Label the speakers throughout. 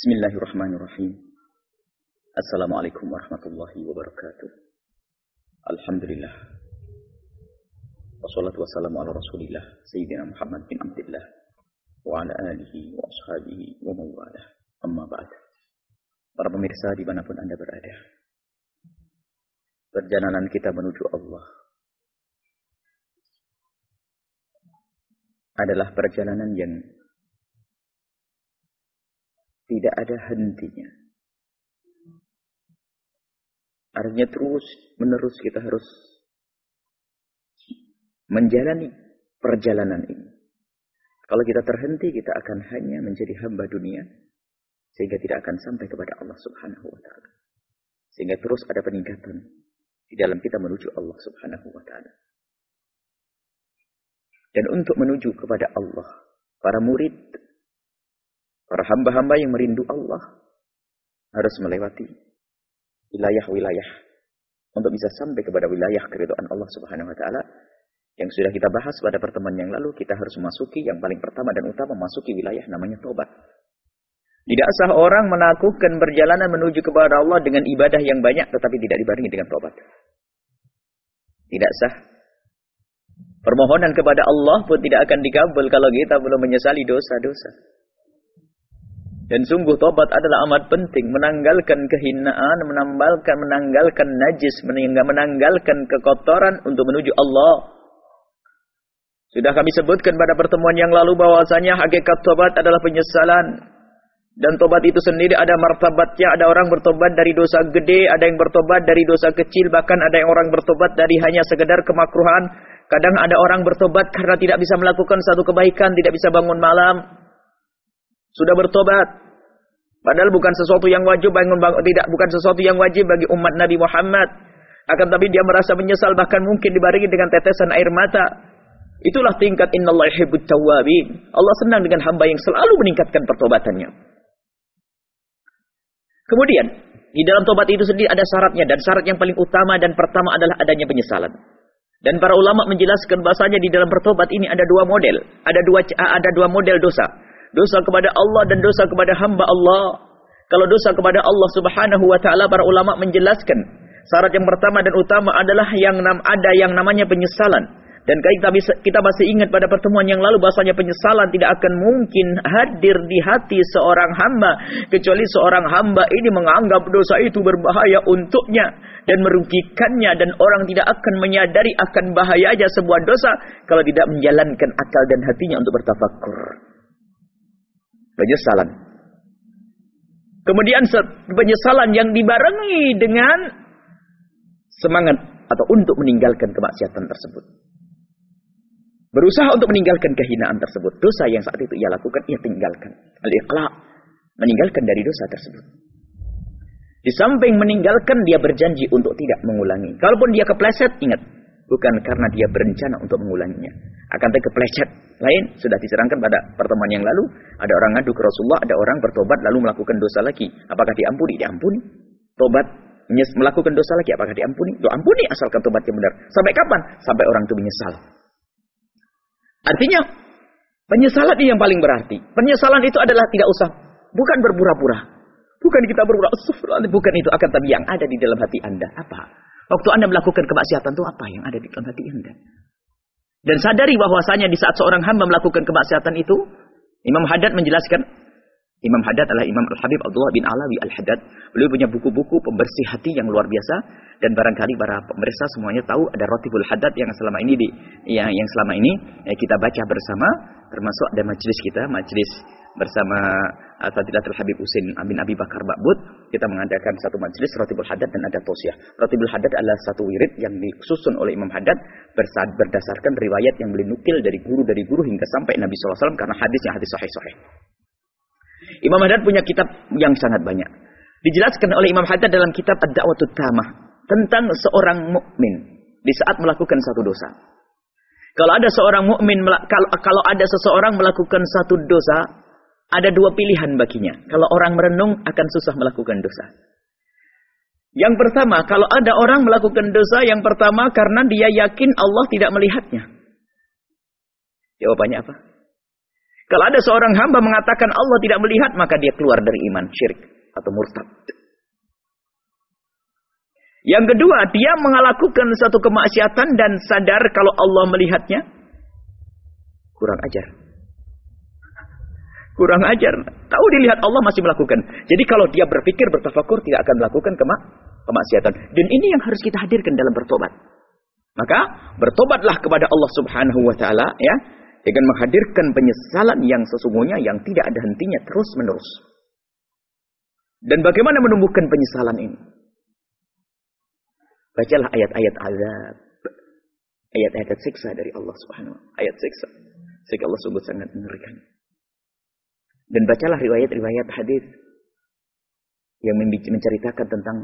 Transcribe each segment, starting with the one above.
Speaker 1: Bismillahirrahmanirrahim. Assalamualaikum warahmatullahi wabarakatuh. Alhamdulillah. Wassalatu wassalamu ala rasulillah Sayyidina Muhammad bin Abdullah wa ala alihi wa ashabihi wa mawalah. Amma ba'd. Para pemirsa di mana pun Anda berada. Perjalanan kita menuju Allah adalah perjalanan yang tidak ada hentinya. Artinya terus menerus kita harus menjalani perjalanan ini. Kalau kita terhenti, kita akan hanya menjadi hamba dunia. Sehingga tidak akan sampai kepada Allah subhanahu wa ta'ala. Sehingga terus ada peningkatan di dalam kita menuju Allah subhanahu wa ta'ala. Dan untuk menuju kepada Allah, para murid Para hamba-hamba yang merindu Allah harus melewati wilayah-wilayah untuk bisa sampai kepada wilayah keridhaan Allah Subhanahu wa taala yang sudah kita bahas pada pertemuan yang lalu kita harus memasuki yang paling pertama dan utama memasuki wilayah namanya tobat. Tidak sah orang melakukan perjalanan menuju kepada Allah dengan ibadah yang banyak tetapi tidak dibarengi dengan tobat. Tidak sah. Permohonan kepada Allah pun tidak akan dikabul kalau kita belum menyesali dosa-dosa. Dan sungguh tobat adalah amat penting. Menanggalkan kehinaan, menambahkan, menanggalkan najis, menanggalkan kekotoran untuk menuju Allah. Sudah kami sebutkan pada pertemuan yang lalu bahwasanya hakikat tobat adalah penyesalan. Dan tobat itu sendiri ada martabatnya. Ada orang bertobat dari dosa gede, ada yang bertobat dari dosa kecil, bahkan ada yang orang bertobat dari hanya sekedar kemakruhan. Kadang ada orang bertobat karena tidak bisa melakukan satu kebaikan, tidak bisa bangun malam sudah bertobat. Padahal bukan sesuatu yang wajib bangun, bangun tidak bukan sesuatu yang wajib bagi umat Nabi Muhammad. Akan tapi dia merasa menyesal bahkan mungkin dibarengi dengan tetesan air mata. Itulah tingkat innallaha tawwabin. Allah senang dengan hamba yang selalu meningkatkan pertobatannya. Kemudian, di dalam tobat itu sendiri ada syaratnya dan syarat yang paling utama dan pertama adalah adanya penyesalan. Dan para ulama menjelaskan bahasanya di dalam pertobat ini ada dua model, ada dua ada dua model dosa dosa kepada Allah dan dosa kepada hamba Allah. Kalau dosa kepada Allah Subhanahu wa taala para ulama menjelaskan syarat yang pertama dan utama adalah yang nam ada yang namanya penyesalan. Dan kita bisa, kita masih ingat pada pertemuan yang lalu bahasanya penyesalan tidak akan mungkin hadir di hati seorang hamba kecuali seorang hamba ini menganggap dosa itu berbahaya untuknya dan merugikannya dan orang tidak akan menyadari akan bahayanya sebuah dosa kalau tidak menjalankan akal dan hatinya untuk bertafakur penyesalan. Kemudian penyesalan yang dibarengi dengan semangat atau untuk meninggalkan kemaksiatan tersebut. Berusaha untuk meninggalkan kehinaan tersebut. Dosa yang saat itu ia lakukan, ia tinggalkan. Al-iqla. Meninggalkan dari dosa tersebut. Di samping meninggalkan, dia berjanji untuk tidak mengulangi. Kalaupun dia kepleset, ingat. Bukan karena dia berencana untuk mengulanginya. Akan tapi. Lain sudah diserangkan pada pertemuan yang lalu. Ada orang ngadu ke Rasulullah, ada orang bertobat lalu melakukan dosa lagi. Apakah diampuni? Diampuni. Tobat melakukan dosa lagi apakah diampuni? Do ampuni asalkan tobatnya benar. Sampai kapan? Sampai orang itu menyesal. Artinya penyesalan ini yang paling berarti. Penyesalan itu adalah tidak usah bukan berpura-pura. Bukan kita berpura-pura, bukan itu akan tapi yang ada di dalam hati Anda apa? Waktu Anda melakukan kemaksiatan itu apa yang ada di dalam hati Anda? Dan sadari bahwasanya di saat seorang hamba melakukan kemaksiatan itu, Imam Haddad menjelaskan, Imam Haddad adalah Imam Al-Habib Abdullah bin Alawi Al-Haddad. Beliau punya buku-buku pembersih hati yang luar biasa. Dan barangkali para pemirsa semuanya tahu ada Rotibul Haddad yang selama ini di yang, yang selama ini eh, kita baca bersama. Termasuk ada majelis kita, majelis bersama Fadilatul Habib Husin bin Abi Bakar Ba'bud kita mengadakan satu majelis Rotibul Haddad dan ada Tausiah. Rotibul Haddad adalah satu wirid yang disusun oleh Imam Haddad berdasarkan riwayat yang beliau nukil dari guru dari guru hingga sampai Nabi SAW karena hadisnya hadis sahih-sahih. Imam Haddad punya kitab yang sangat banyak. Dijelaskan oleh Imam Haddad dalam kitab Ad-Da'watul Tamah tentang seorang mukmin di saat melakukan satu dosa. Kalau ada seorang mukmin kalau ada seseorang melakukan satu dosa, ada dua pilihan baginya. Kalau orang merenung akan susah melakukan dosa. Yang pertama, kalau ada orang melakukan dosa, yang pertama karena dia yakin Allah tidak melihatnya. Jawabannya apa? Kalau ada seorang hamba mengatakan Allah tidak melihat, maka dia keluar dari iman syirik atau murtad. Yang kedua, dia melakukan satu kemaksiatan dan sadar kalau Allah melihatnya. Kurang ajar. Kurang ajar. Tahu dilihat Allah masih melakukan. Jadi kalau dia berpikir, bertafakur, tidak akan melakukan kemak kemaksiatan. Dan ini yang harus kita hadirkan dalam bertobat. Maka bertobatlah kepada Allah Subhanahu wa taala ya dengan menghadirkan penyesalan yang sesungguhnya yang tidak ada hentinya terus-menerus. Dan bagaimana menumbuhkan penyesalan ini? Bacalah ayat-ayat azab. Ayat-ayat siksa dari Allah Subhanahu wa Ayat siksa. Sehingga Allah sungguh sangat mengerikan. Dan bacalah riwayat-riwayat hadis yang menceritakan tentang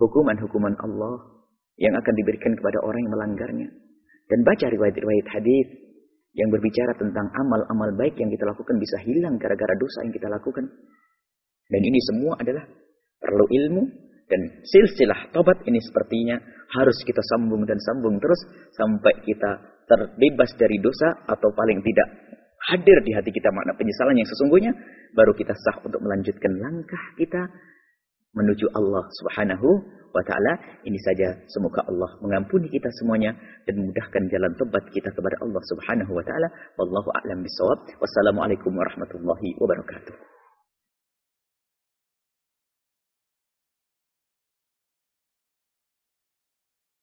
Speaker 1: hukuman-hukuman Allah yang akan diberikan kepada orang yang melanggarnya. Dan baca riwayat-riwayat hadis yang berbicara tentang amal-amal baik yang kita lakukan bisa hilang gara-gara dosa yang kita lakukan. Dan ini semua adalah perlu ilmu dan silsilah tobat ini sepertinya harus kita sambung dan sambung terus sampai kita terbebas dari dosa atau paling tidak hadir di hati kita makna penyesalan yang sesungguhnya baru kita sah untuk melanjutkan langkah kita menuju Allah Subhanahu wa taala. Ini saja semoga Allah mengampuni kita semuanya dan memudahkan jalan tobat kita kepada Allah Subhanahu wa taala. Wallahu a'lam bishawab. Wassalamualaikum warahmatullahi wabarakatuh.